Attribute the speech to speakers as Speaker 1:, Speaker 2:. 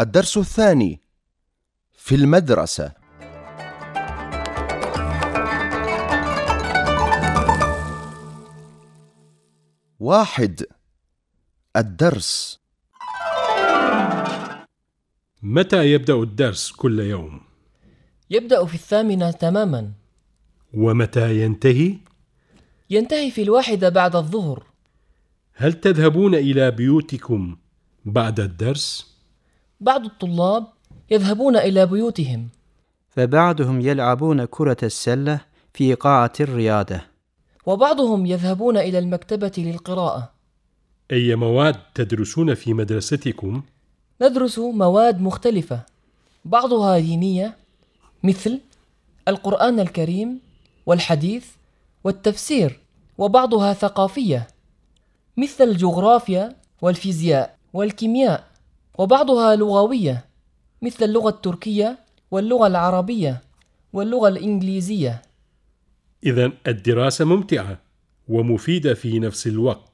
Speaker 1: الدرس الثاني في المدرسة واحد الدرس
Speaker 2: متى يبدأ الدرس كل يوم؟
Speaker 3: يبدأ في الثامنة تماما
Speaker 2: ومتى ينتهي؟
Speaker 3: ينتهي في الواحدة بعد الظهر
Speaker 2: هل تذهبون إلى بيوتكم بعد الدرس؟
Speaker 3: بعض الطلاب يذهبون إلى بيوتهم.
Speaker 4: فبعضهم يلعبون كرة السلة في قاعة الرياضة.
Speaker 3: وبعضهم يذهبون إلى المكتبة للقراءة.
Speaker 2: أي مواد تدرسون في مدرستكم؟
Speaker 3: ندرس مواد مختلفة. بعضها دينية مثل القرآن الكريم والحديث والتفسير وبعضها ثقافية مثل الجغرافيا والفيزياء والكيمياء. وبعضها لغوية مثل اللغة التركية واللغة العربية واللغة الإنجليزية.
Speaker 2: إذا الدراسة ممتعة ومفيدة في نفس الوقت.